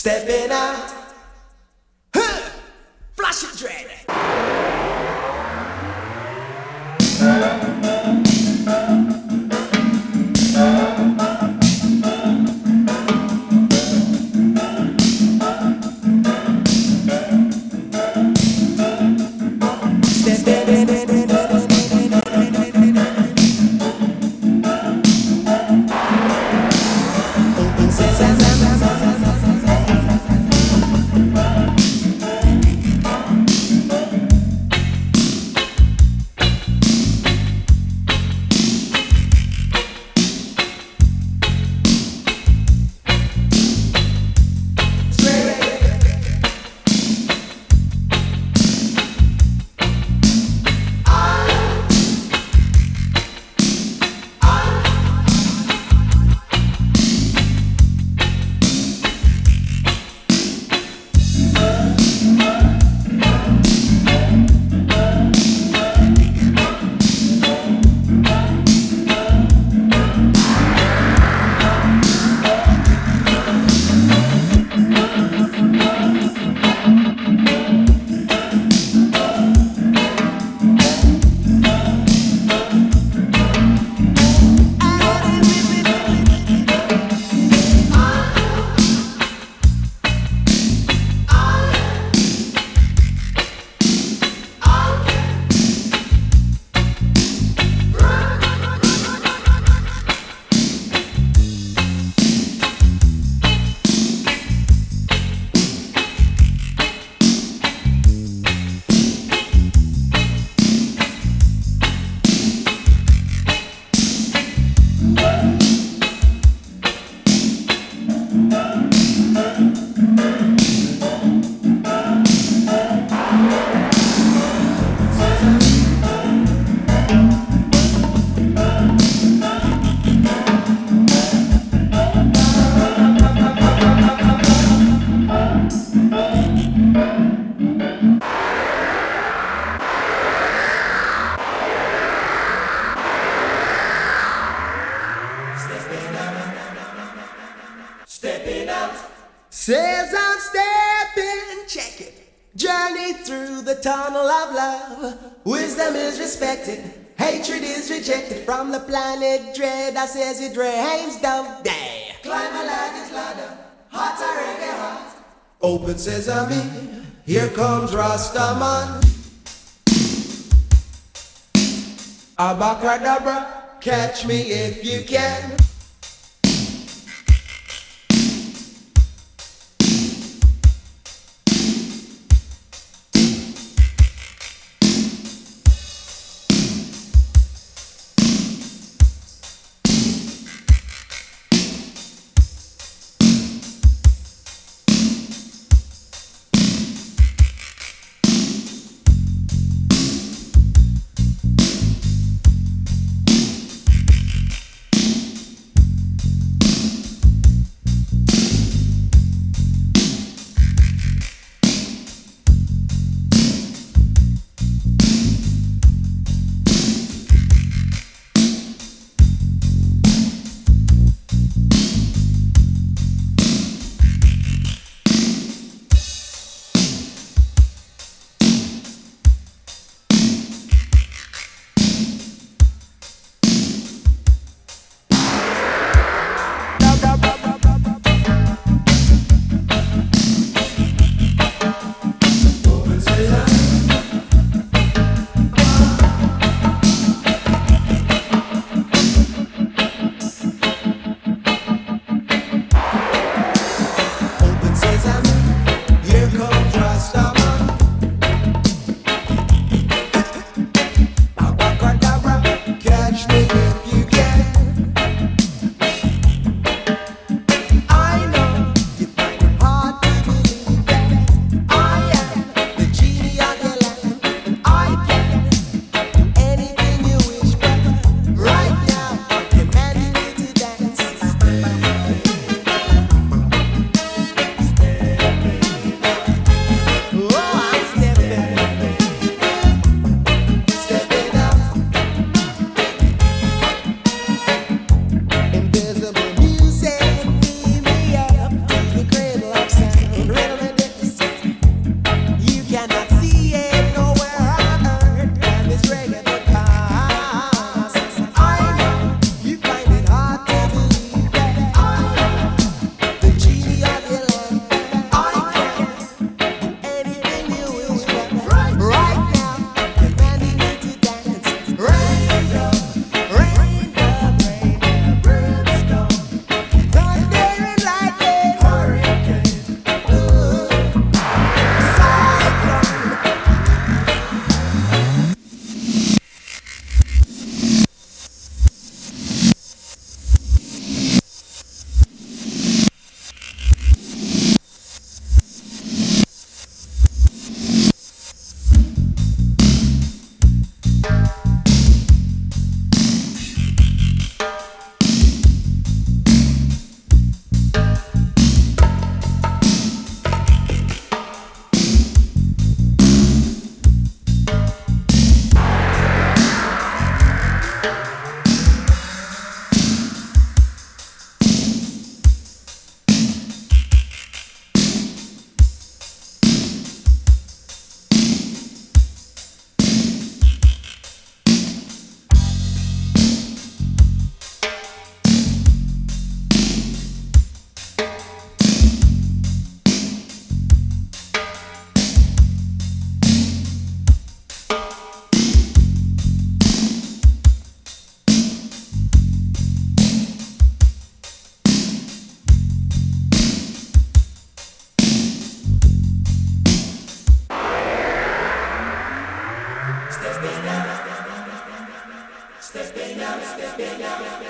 Stepping out. Huh! Flash it tunnel of love. Wisdom is respected. Hatred is rejected from the planet dread. I says it rains down day. Climb a ladder's ladder. Heart a reggae heart. Open sesame. Here comes Rastaman. Abacadabra. Catch me if you can. Babylon.